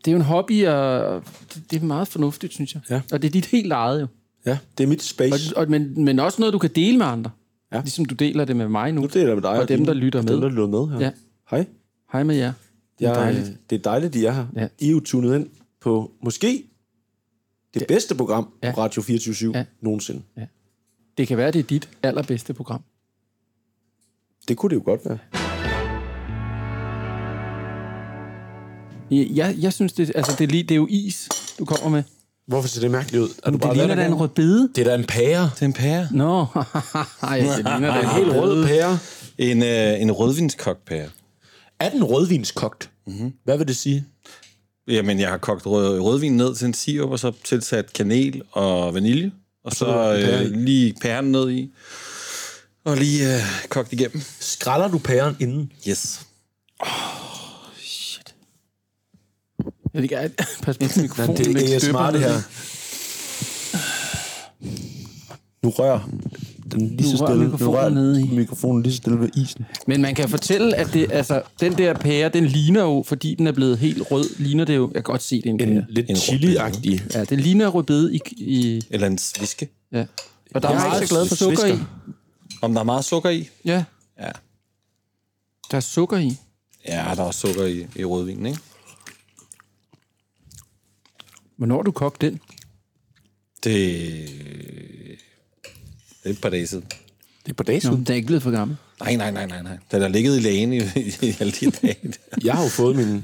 det er jo en hobby, og det, det er meget fornuftigt, synes jeg. Ja. Og det er dit helt eget jo. Ja, det er mit space. Og, og, men, men også noget, du kan dele med andre. Ja. Ligesom du deler det med mig nu. Nu deler jeg med dig. Og dem, dine- der lytter Dem, med. der lytter med her. Ja. Hej. Hej med jer. Det er Jeg, dejligt. øh, det er dejligt, de er her. Ja. I er jo tunet ind på måske det, det bedste program ja. Ja. på Radio 24 ja. Ja. nogensinde. Det kan være, det er dit allerbedste program. Det kunne det jo godt være. Jeg, jeg synes, det, altså, det, er lige, det er jo is, du kommer med. Hvorfor ser det mærkeligt ud? Er Det ligner da en der? rødbede. Det er da en pære. Det er en pære. Nå, Ej, det ligner da en Helt rød pære. En, øh, en rødvinskokpære. Er den rødvinskogt? Mm-hmm. Hvad vil det sige? Jamen, jeg har kogt rød, rødvin ned til en sirup, og så tilsat kanel og vanilje. Og så pære i. øh, lige pæren ned i. Og lige øh, kogt igennem. Skræller du pæren inden? Yes. Jeg vil gerne passe på mikrofonen. det ikke er smart det her. Nu rører den lige Nu så rører stille. nu rører nede i. mikrofonen lige så stille ved isen. Men man kan fortælle, at det, altså, den der pære, den ligner jo, fordi den er blevet helt rød, ligner det jo, jeg kan godt se, det er en En pære. lidt En chili-agtig. Ja, det ligner rødbede i, i Eller en sviske. ja. Og der er Jeg er meget ikke så glad for sukker svisker. i. Om der er meget sukker i? Ja, Ja. der er sukker i. Ja, der er også sukker i, i rødvinen, ikke? Hvornår har du kogt den? Det, det er et par dage siden. Det er på dagen Nå, siden. den er ikke blevet for gammel. Nej, nej, nej, nej, nej. Den har ligget i lægen i, i alle de dage. Jeg har jo fået min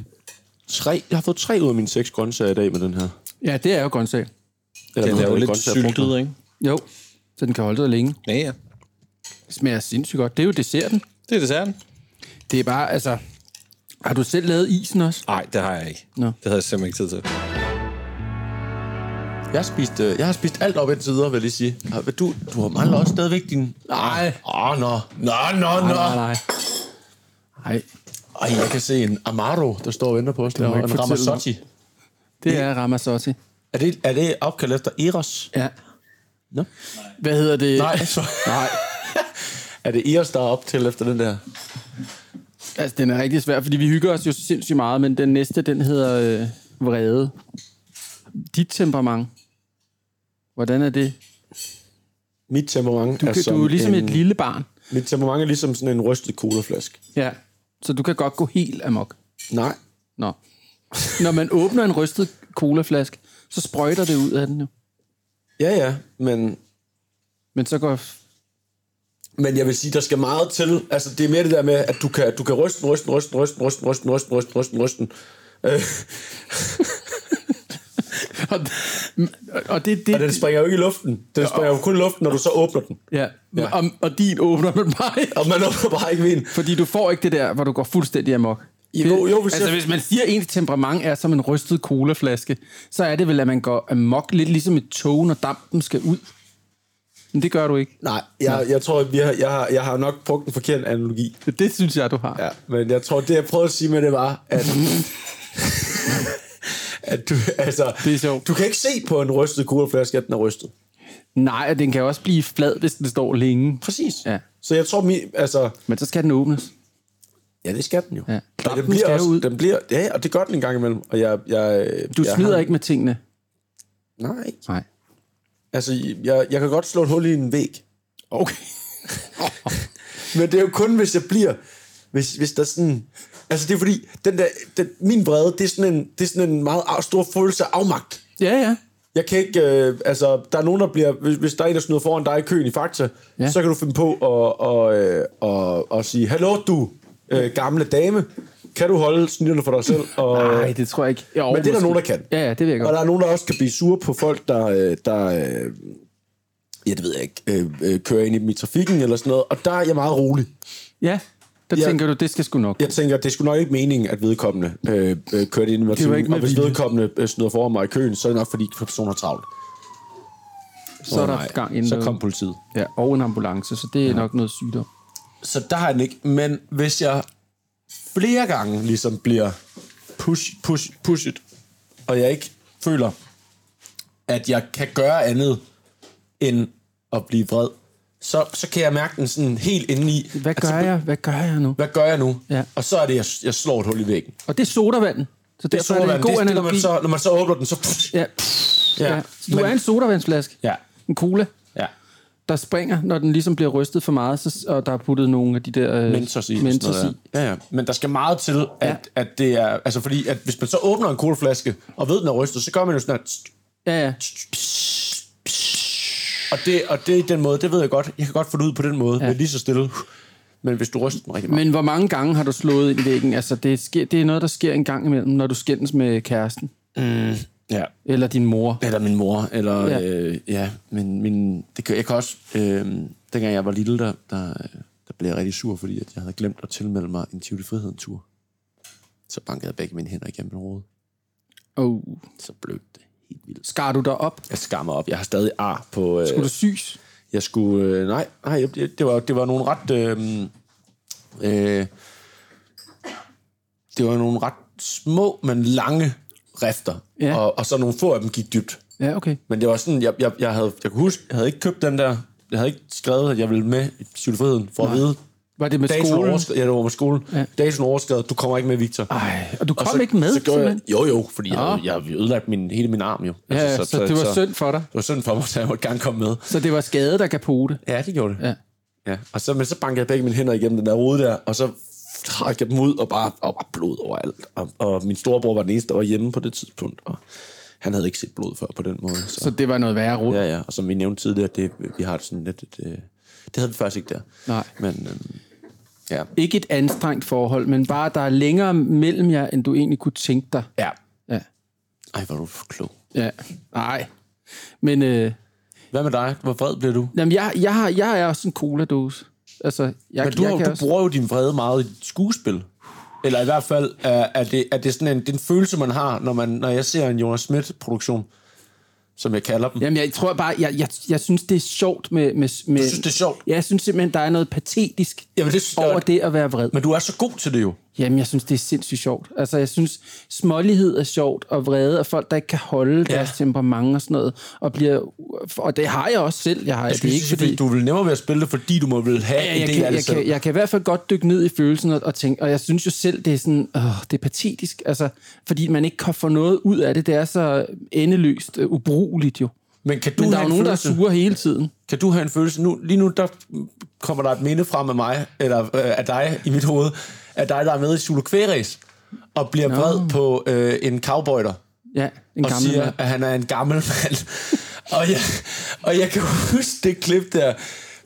tre, jeg har fået tre ud af mine seks grøntsager i dag med den her. Ja, det er jo grøntsag. Eller Den er jo det? lidt syltet, ikke? Jo, så den kan holde sig længe. Ja, ja. Det smager sindssygt godt. Det er jo desserten. Det er desserten. Det er bare, altså... Har du selv lavet isen også? Nej, det har jeg ikke. Nå. Det havde jeg simpelthen ikke tid til. Jeg har spist, øh, jeg har spist alt op indtil videre, vil jeg lige sige. Har- Du, du har mangler også stadigvæk din... Nej. Åh, oh, nå. Nå, nå, nå. Nej, nej. Nej, Ej, jeg kan se en Amaro, der står og venter på os. Der, jeg en fortælle Ramazzotti. det er Ramazzotti. Er det, er det opkaldt efter Eros? Ja. Nå. Hvad hedder det? Nej, Nej. er det Eros, der er op til efter den der? Altså, den er rigtig svær, fordi vi hygger os jo sindssygt meget, men den næste, den hedder øh, Vrede. Dit temperament. Hvordan er det? Mit temperament Du, er kan, som du er ligesom en, et lille barn. Mit temperament er ligesom sådan en rystet colaflaske. Ja. Så du kan godt gå helt amok. Nej, Nå. Når man åbner en rystet colaflaske, så sprøjter det ud af den jo. Ja, ja, men, Men så går... men jeg vil sige, der skal meget til. Altså, det er mere det der med, at du kan, du kan ryste ryste ryste ryste ryste ryste ryste ryste ryste ryste Og, og det, det, og den springer jo ikke i luften. Den springer jo kun i luften, når du så åbner den. ja. ja. Og, og din åbner man bare ikke. Og man åbner bare ikke vin. Fordi du får ikke det der, hvor du går fuldstændig amok. Jo, jo, hvis altså, jeg- hvis man siger, at ens temperament er som en rystet colaflaske, så er det vel, at man går amok lidt ligesom et tog, når dampen skal ud. Men det gør du ikke. Nej, jeg, jeg tror, vi har, jeg, har, jeg har nok brugt en forkert analogi. Det synes jeg, du har. Ja, men jeg tror, det jeg prøvede at sige med det var, at... at du, altså, Det er sjovt. du kan ikke se på en rystet colaflaske, at den er rystet. Nej, og den kan også blive flad, hvis den står længe. Præcis. Ja. Så jeg tror, mi, altså... Men så skal den åbnes. Ja, det skal den jo. Ja. Og Dampen den bliver også, ud. Den bliver, ja, og det gør den en gang imellem. Og jeg, jeg, Du jeg smider har, ikke med tingene. Nej. Nej. Altså, jeg, jeg kan godt slå et hul i en væg. Okay. Men det er jo kun, hvis jeg bliver... Hvis, hvis der sådan... Altså, det er fordi, den der, den, min vrede, det er, sådan en, det er sådan en meget stor følelse af afmagt. Ja, ja. Jeg kan ikke... Øh, altså, der er nogen, der bliver... Hvis, hvis der er en, der snyder foran dig i køen i Fakta, Ja. så kan du finde på at, og, øh, og, og sige, Hallo, du øh, gamle dame. Kan du holde snyderne for dig selv? Og, Nej, det tror jeg ikke. Jo, Men det er der nogen, der kan. Ja, ja, det ved jeg Og godt. der er nogen, der også kan blive sure på folk, der, øh, der øh, ja, det ved jeg ikke, øh, øh, kører ind i dem i trafikken eller sådan noget. Og der er jeg meget rolig. Ja, der Ja. tænker du, det skal sgu nok. Jeg tænker, det skulle nok ikke meningen, at vedkommende øh, øh, kørte ind i med Og hvis vedkommende øh, snyder foran mig i køen, så er det nok, fordi personen har travlt. så er der nej. gang ind. Så kom politiet. Ja, og en ambulance, så det er ja. nok noget sygdom. Så der har jeg den ikke. Men hvis jeg flere gange ligesom bliver push, push, pushet, og jeg ikke føler, at jeg kan gøre andet end at blive vred, så, så kan jeg mærke den sådan helt inde i. Hvad gør jeg? Hvad gør jeg nu? Hvad gør jeg nu? Ja. Og så er det, jeg, jeg slår et hul i væggen. Og det er sodavanden. Så Det er derfor er det en sodavand. god Det, det, når, analogi. man så, når man så åbner den, så... Ja. Ja. ja. Du Men- er en sodavandsflaske. Ja. En cola, Ja. der springer, når den ligesom bliver rystet for meget, så, og der er puttet nogle af de der... Øh, Mentos i. Noget i. Ja, ja. Men der skal meget til, at, Ja. at det er... Altså fordi, at hvis man så åbner en colaflaske, og ved, den er rystet, så gør man jo sådan her... Ja, ja. Og det, og det er den måde, det ved jeg godt. Jeg kan godt få det ud på den måde, ja. men lige så stille. Men hvis du ryster den rigtig meget. Men hvor mange gange har du slået ind i væggen? Altså, det, sker, det er noget, der sker en gang imellem, når du skændes med kæresten. Ja. Eller din mor. Eller min mor, eller Ja. øh, ja men min, det kan, jeg kan også, øh, dengang jeg var lille, der, der, der blev jeg rigtig sur, fordi at jeg havde glemt at tilmelde mig en Tivoli Friheden tur. Så bankede jeg begge mine hænder igennem hovedet. Oh. Så blød det helt vildt. Skar du dig op? Jeg skammer op. Jeg har stadig ar på... Øh, Skulle du sys? Jeg skulle... Øh, nej, nej det, det, var, det var nogle ret... Øh, øh, det var nogle ret små, men lange rifter. Ja. Og, og så nogle få af dem gik dybt. Ja, okay. Men det var sådan, jeg, jeg, jeg, havde, jeg kunne huske, jeg havde ikke købt den der... Jeg havde ikke skrevet, at jeg ville med i Psykologifriheden for at vide... Var det med Datoen skolen? overskrevet, ja, det var med skolen. Ja. Ja. Datoen overskrevet, du kommer ikke med, Victor. Ej, og du kom Og så, ikke med, Så gjorde jeg, jo, jo, fordi jeg, jeg havde ødelagt min, hele min arm jo. Altså, Ja, så, så, det var synd for dig. Det var synd for mig, så jeg måtte gerne komme med. Så det var skade, der kapote. Ja, det gjorde det. Ja. Ja, og så, men så bankede jeg begge mine hænder igennem den der rode der, og så trak jeg dem ud, og bare, og bare blod overalt. Og, og min storebror var den eneste, der var hjemme på det tidspunkt, og han havde ikke set blod før på den måde. Så, Så det var noget værre rod. ja, ja, og som vi nævnte tidligere, det, vi har sådan lidt, et, øh, det havde vi faktisk ikke der. Nej. Men, øhm, ja. Ikke et anstrengt forhold, men bare, der er længere mellem jer, end du egentlig kunne tænke dig. Ja. Ja. Ej, hvor er du klog. Ja. Nej. Men øh, Hvad med dig? Hvor vred bliver du? jamen, jeg, jeg, har, jeg er også en cola-dose. Altså, jeg, Men du, jeg har, du også... bruger jo din vrede meget i dit skuespil. Eller i hvert fald er, er, det, er det sådan en, det er en følelse, man har, når, man, når jeg ser en Jonas Schmidt-produktion, som jeg kalder dem. Jamen, jeg tror bare, jeg, jeg, jeg synes, det er sjovt med... med, med Du synes, det er sjovt? Ja, jeg synes simpelthen, der er noget patetisk Jamen, det jeg over også. det at være vred. Men du er så god til det jo. Jamen, jeg synes, det er sindssygt sjovt. Altså, jeg synes, smålighed er sjovt, og vrede, og folk, der ikke kan holde Ja. deres temperament og sådan noget, og bliver... Og det har jeg også selv. Jeg har Jeg det er ikke, fordi... Du vil nemmere ved at spille det, fordi du må vel have Ja, en jeg, del kan, af det jeg, selv. kan, jeg kan i hvert fald godt dykke ned i følelsen og, og tænke, og jeg synes jo selv, det er sådan, åh, det er patetisk, altså, fordi man ikke kan få noget ud af det. Det er så endeløst uh, ubrugeligt jo. Men kan du Men der er jo en nogen, der er følelse? sure hele tiden. Kan du have en følelse? Nu, lige nu, der kommer der et minde frem af mig, eller øh, af dig i mit hoved, af dig, der er med i Zulu Kværæs. og bliver vred på øh, en cowboyder, Ja, en og gammel siger, mand. at han er en gammel mand. og, jeg, og jeg kan huske det klip der,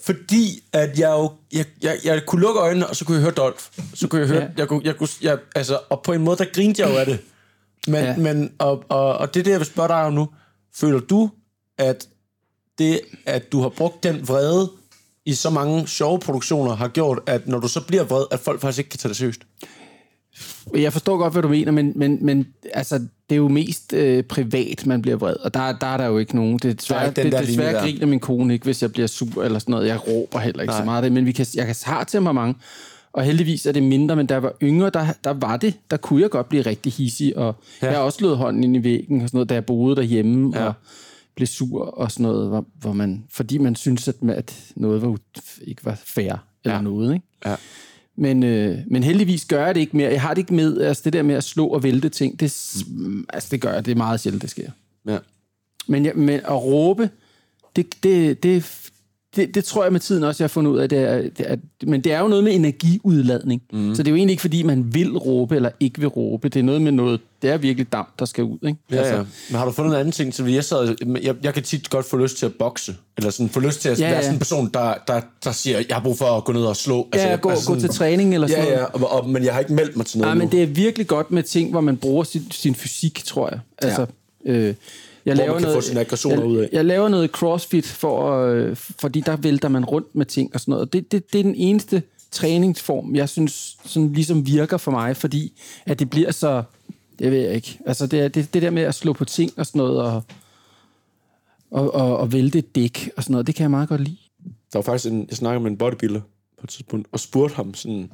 fordi at jeg jo, jeg, jeg, jeg kunne lukke øjnene, og så kunne jeg høre Dolph. Så kunne jeg høre, Ja. jeg kunne, jeg kunne, jeg, altså, og på en måde, der grinte jeg jo af det. Men, ja. men og, og, og det er det, jeg vil spørge dig om nu. Føler du, at det, at du har brugt den vrede i så mange sjove produktioner, har gjort, at når du så bliver vred, at folk faktisk ikke kan tage det seriøst? Jeg forstår godt, hvad du mener, men, men, men altså, det er jo mest øh, privat, man bliver vred, og der, der er der jo ikke nogen. Det er desværre, den det, der desværre der. griner min kone ikke, hvis jeg bliver sur eller sådan noget. Jeg råber heller ikke Nej. så meget af det, men vi kan, jeg kan har temperament, og heldigvis er det mindre, men da jeg var yngre, der, der var det, der kunne jeg godt blive rigtig hissig, og ja. jeg har også slået hånden ind i væggen og sådan noget, da jeg boede derhjemme, ja. og blev sur og sådan noget, hvor, hvor man, fordi man synes, at, at noget var, ikke var fair eller Ja. noget, ikke? Ja. Men, øh, men heldigvis gør jeg det ikke mere. Jeg har det ikke med, altså det der med at slå og vælte ting, det, s- altså det gør jeg, det er meget sjældent, det sker. Ja. Men, jeg, men at råbe, det, det, det, det, det tror jeg med tiden også, jeg har fundet ud af, det er, det er, men det er jo noget med energiudladning. Mm. Så det er jo egentlig ikke, fordi man vil råbe eller ikke vil råbe. Det er noget med noget, det er virkelig damp, der skal ud. Ikke? Ja, ja. Men har du fundet en anden ting? Så jeg, sad, jeg, jeg kan tit godt få lyst til at bokse. Eller sådan, få lyst til at Ja, ja, være ja. sådan en person, der, der, der siger, jeg har brug for at gå ned og slå. Ja, gå, gå til træning eller sådan Ja, noget. ja, og, og, men jeg har ikke meldt mig til noget Nej, men nu. det er virkelig godt med ting, hvor man bruger sin, sin fysik, tror jeg. Altså, ja. øh, jeg Hvor man kan få sine aggressioner jeg, ud af. Jeg laver noget crossfit, for, øh, fordi der vælter man rundt med ting og sådan noget. Det, det, det er den eneste træningsform, jeg synes sådan ligesom virker for mig, fordi at det bliver så... Jeg ved ikke. Altså, det, er, det, det der med at slå på ting og sådan noget, og, og, og, og vælte et dæk og sådan noget, det kan jeg meget godt lide. Der var faktisk en, jeg snakkede med en bodybuilder på et tidspunkt, og spurgte ham sådan,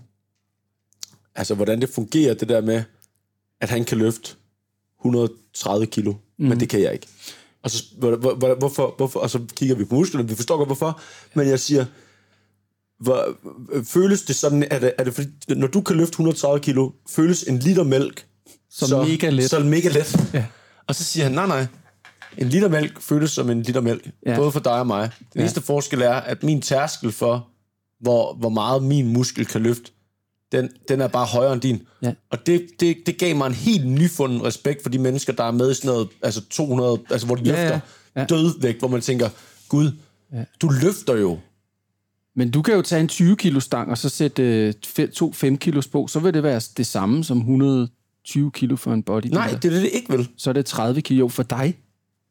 altså hvordan det fungerer, det der med, at han kan løfte 130 kilo, mm. men det kan jeg ikke. Og så, hvor, hvor, hvor, hvorfor, hvorfor, og så kigger vi på musklerne, vi forstår godt hvorfor, men jeg siger, hvor, føles det sådan, er det, er det fordi, når du kan løfte 130 kilo, føles en liter mælk Som så, mega let. Så mega let. Ja. Og så siger han, nej nej, en liter mælk føles som en liter mælk, ja. både for dig og mig. Den Ja. eneste forskel er, at min tærskel for, hvor, hvor meget min muskel kan løfte, den, den er bare højere end din. Ja. Og det, det, det gav mig en helt nyfunden respekt for de mennesker, der er med i sådan noget, altså 200, altså hvor de Ja, løfter ja. ja, dødvægt, hvor man tænker, Gud, Ja. du løfter jo. Men du kan jo tage en 20 kilo stang og så sætte øh, to 5 kilos på, så vil det være det samme som 120 kilo for en bodybuilder. Nej, det er det, det ikke vil. Så er det 30 kilo for dig.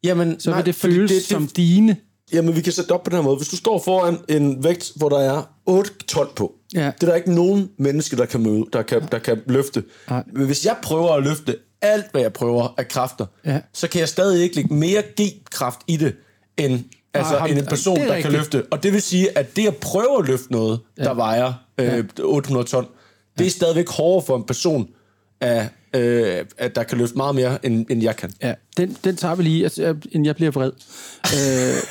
Jamen, Så nej, vil det føles det, det, som dine. Jamen, vi kan sætte det op på den her måde. Hvis du står foran en vægt, hvor der er 8 ton på, Ja. det er der ikke nogen menneske, der kan, møde, der kan, der kan løfte. Nej. Men hvis jeg prøver at løfte alt, hvad jeg prøver af kræfter, Ja. så kan jeg stadig ikke lægge mere G-kraft i det, end, altså, ham- end en person, er der kan løfte. Og det vil sige, at det at prøve at løfte noget, ja. der vejer øh, 800 ton, det er stadigvæk hårdere for en person, af, øh, at der kan løfte meget mere, end, end jeg kan. Ja, den, den tager vi lige, altså, jeg- inden jeg bliver vred. øh,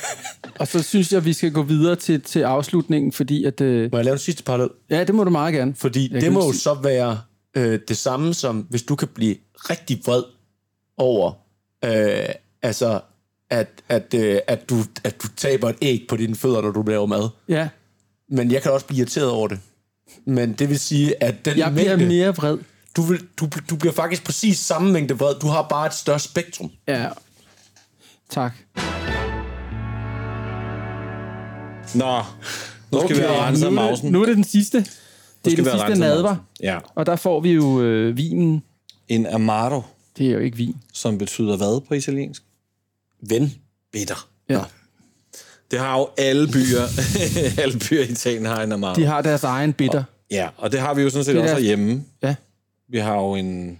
og så synes jeg, vi skal gå videre til, til afslutningen, fordi at... Øh, Må jeg lave en sidste parallel? ja, det må du meget gerne. Fordi Jeg det må jo så være øh, det samme som, hvis du kan blive rigtig vred over, øh, altså, at, at, øh, at, du, at du taber et æg på dine fødder, når du laver mad. Ja, Men jeg kan også blive irriteret over det. Men det vil sige, at den jeg bliver mængde, mere vred. Du, vil, du, du bliver faktisk præcis samme mængde vred. Du har bare et større spektrum. Ja, tak. Nå, nu skal Okay, vi have renset nu, er mausen. det, nu er det den sidste. Det er skal den sidste nadver. Ja. Og der får vi jo øh, vinen. En amaro, Det er jo ikke vin. som betyder hvad på italiensk? Ven. Bitter. Ja. Det har jo alle byer. alle byer i Italien har en amaro. De har deres egen bitter. Ja, og det har vi jo sådan set også herhjemme. Ja. Vi har jo en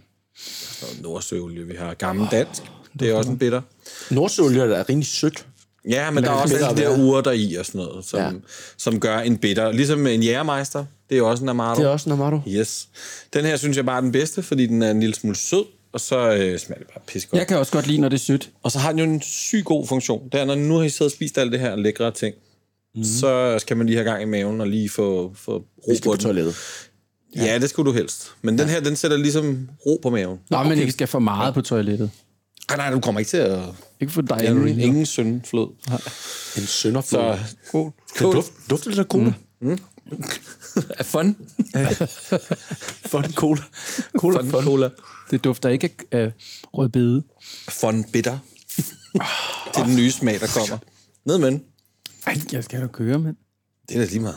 noget nordsøolie, vi har gammel dansk. Det er også en bitter. Nordsøolie er rimelig sødt. Ja, men der er også alle de der urter i og sådan noget, som, ja. Som gør en bitter. Ligesom en jægermeister, det er jo også en amaro. Det er også en Amato. Yes. Den her synes jeg bare er den bedste, fordi den er en lille smule sød, og så øh, smager det bare pis godt. Jeg kan også godt lide, når det er sødt. Og så har den jo en syg god funktion. Det er, når nu har I siddet og spist alt det her lækre ting, mm. så skal man lige have gang i maven og lige få, få ro på toilettet. Ja. ja, det skulle du helst. Men den her, den sætter ligesom ro på maven. Nå, men ikke skal for meget på toilettet. Nej, nej, du kommer ikke til at... Ikke for dig. Ingen, ingen syndflod. En sønderflod. Så Kan det duft, dufte lidt af cola? Mm. Af fun. Fun cola. Cola Fun fun. cola. Det dufter ikke af øh, rødbede. Fun bitter. det er den nye smag, der kommer. Ned med den. Ej, jeg skal da køre, mand. Det er da lige meget.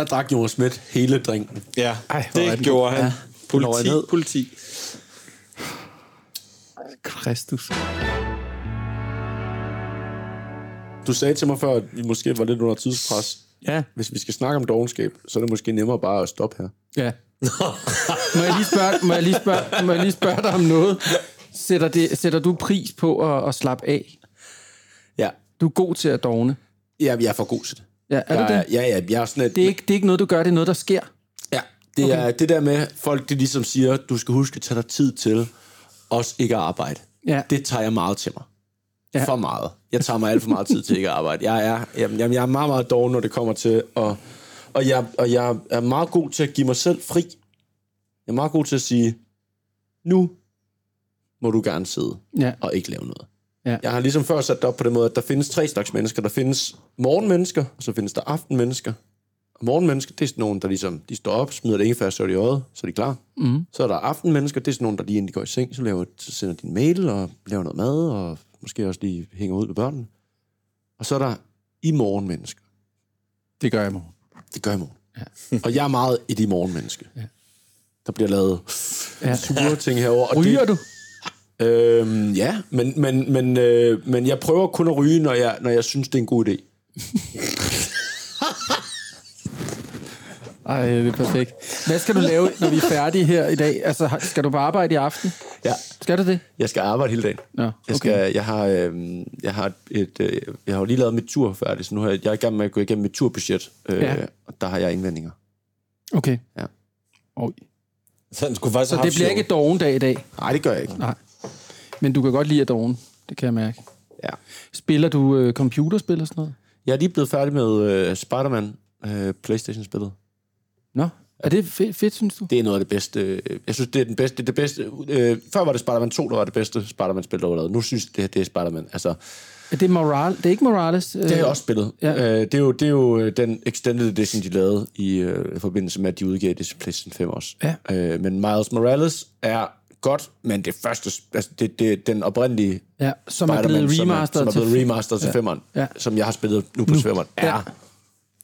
Der drak Jonas Schmidt hele drinken. Ja, Ej, det gjorde han. Ja. Politi, ned. politi. Kristus. Du sagde til mig før, at vi måske var lidt under tidspres. Ja, Hvis vi skal snakke om dogenskab, så er det måske nemmere bare at stoppe her. ja. må, jeg lige spørge, må, jeg lige spørge, må jeg lige spørge dig om noget? Sætter, det, sætter du pris på at, at slappe af? Ja. Du er god til at dogne. Ja, jeg er for god til det. Ja, er jeg, det? Ja, ja, jeg er sådan et, Det er, ikke, det er ikke noget, du gør, det er noget, der sker. Ja, det okay. er det der med, folk de ligesom siger, du skal huske at tage dig tid til også ikke at arbejde. Ja. Det tager jeg meget til mig. Ja. For meget. Jeg tager mig alt for meget tid til ikke at arbejde. Jeg er, jamen, jamen, jeg er meget, meget dårlig, når det kommer til at... Og jeg, og jeg er meget god til at give mig selv fri. Jeg er meget god til at sige, nu må du gerne sidde Ja. og ikke lave noget. Ja. Jeg har ligesom før sat det op på den måde, at der findes tre slags mennesker. Der findes morgenmennesker, og så findes der aftenmennesker. Og morgenmennesker, det er sådan nogle, der ligesom, de står op, smider det ingefær så i øjet, så er de klar. Mm. Så er der aftenmennesker, det er sådan nogle, der lige inden de går i seng, så, laver, så sender de en mail og laver noget mad, og måske også lige hænger ud med børnene. Og så er der i morgenmennesker. Det gør jeg i morgen. Det gør jeg i morgen. Ja. og jeg er meget i de morgenmenneske. Ja. Der bliver lavet Ja. sure ting herover. Og Ryger det, du? Øhm, ja, men, men, men, øh, men jeg prøver kun at ryge, når jeg, når jeg synes, det er en god idé. Ej, det er perfekt. Hvad skal du lave, når vi er færdige her i dag? Altså, har- skal du på arbejde i aften? Ja, Skal du det? jeg skal arbejde hele dagen. Nå, Jeg, okay. skal, jeg, har, øh, jeg, har et, øh, jeg har jo lige lavet mit tur færdigt, så nu er jeg, jeg er i gang med at gå igennem mit turbudget, øh, Ja. ja. og der har jeg indvendinger. Okay. Ja. Oj. Så han skulle faktisk Så det bliver ikke dogen dag i dag? Nej, det gør jeg ikke. Nej. Men du kan godt lide at dogen. Det kan jeg mærke. Ja. Spiller du øh, computerspil og sådan noget? Jeg er lige blevet færdig med øh, Spider-Man øh, Playstation-spillet. Nå, er det fedt, fedt synes du? Det er noget af det bedste. øh, Jeg synes, det er den bedste. Det er det bedste. Øh, før var det Spider-Man 2, der var det bedste Spider-Man-spil, der var lavet. Nu synes jeg, det her det er Spider-Man. Altså, Er det, Moral? det er ikke Morales? Øh, Det har jeg også spillet. Ja. Ja. Øh, det, er jo, det er jo øh, den extended edition, de lavede i øh, forbindelse med, at de udgav det til PlayStation 5 også. Ja. Øh, men Miles Morales er godt, men det første, altså det, det, den oprindelige Ja, som er blevet som er, remasteret som er blevet til- remasteret til Ja. femmeren, Ja. som jeg har spillet nu på femmeren, er Ja.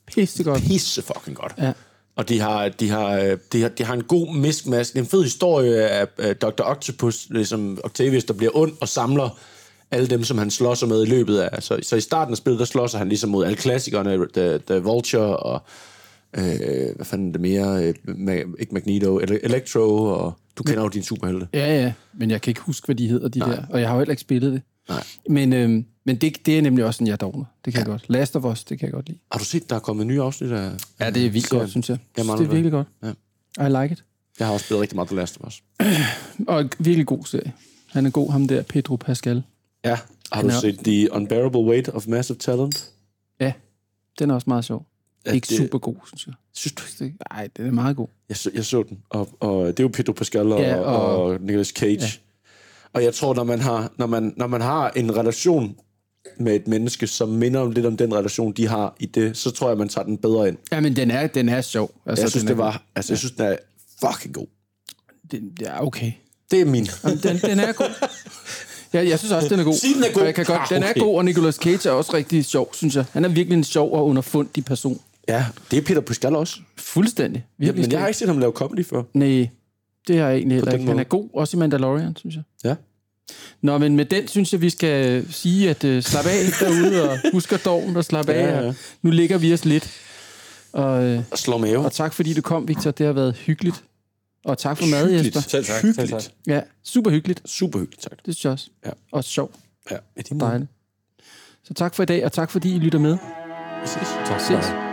Pisse godt. pisse fucking godt. Ja. Og de har, de, har, øh, de, har, de har en god miskmask. Det er en fed historie af uh, Dr. Octopus, ligesom Octavius, der bliver ond og samler alle dem, som han slås med i løbet af. Så, så i starten af spillet, der slås han ligesom mod alle klassikerne, The, The Vulture og øh, hvad fanden er det mere? Øh, Ma- ikke Magneto, Ele- Electro, og du kender jo dine superhelte. Ja, ja, men jeg kan ikke huske, hvad de hedder, de Nej. der. Og jeg har jo heller ikke spillet det. Nej. Men, øhm, men det, det er nemlig også sådan, jeg dogner. Det kan ja. jeg godt. Last of Us, det kan jeg godt lide. Har du set, der er kommet nye afsnit af... Ja, det er vildt serien? godt, synes jeg. Jeg synes, det er virkelig godt. Ja. I like it. Jeg har også spillet rigtig meget The Last of Us. Og en virkelig god serie. Han er god, ham der, Pedro Pascal. Ja. Har Han du er- set The Unbearable Weight of Massive Talent? Ja, den er også meget sjov. Ja, ikke super god, synes jeg. Synes du ikke? Det- Nej, den er meget god. Jeg så, jeg så den, og, og det er jo Pedro Pascal og, Ja, og- og, Nicolas Cage. Ja. Og jeg tror, når man, har, når, man, når man har en relation med et menneske, som minder om lidt om den relation, de har i det, så tror jeg, man tager den bedre ind. Ja, men den er, den er sjov. Altså, Jeg synes, den er det var, altså, jeg synes, den er fucking god. Den, ja, okay. Det er min. Den, den er god. Ja, jeg synes også, den er god. Den er god. Jeg kan godt, Ah, Den er okay. god, og Nicolas Cage er også rigtig sjov, synes jeg. Han er virkelig en sjov og underfundig person. Ja, det er Peter Pascal også. Fuldstændig. Ja, Virkelig men jeg har ikke set ham lave comedy før. Nej, det har jeg egentlig heller ikke. Han er god, også i Mandalorian, synes jeg. Ja. Nå, men med den synes jeg, vi skal sige, at uh, slap af derude, og husk at doven og slap af. Ja, ja. Nu ligger vi os lidt. Og, øh, Og slår mave. og tak fordi du kom, Victor. Det har været hyggeligt. Og tak for mad. Jesper. Selv tak. Hyggeligt. Selv tak. Ja, super hyggeligt. Super hyggeligt, tak. Det synes jeg også. Ja. Og sjovt. Ja, lige måde. Dejligt. Så tak for i dag, og tak fordi I lytter med. Vi ses. Tak Ses.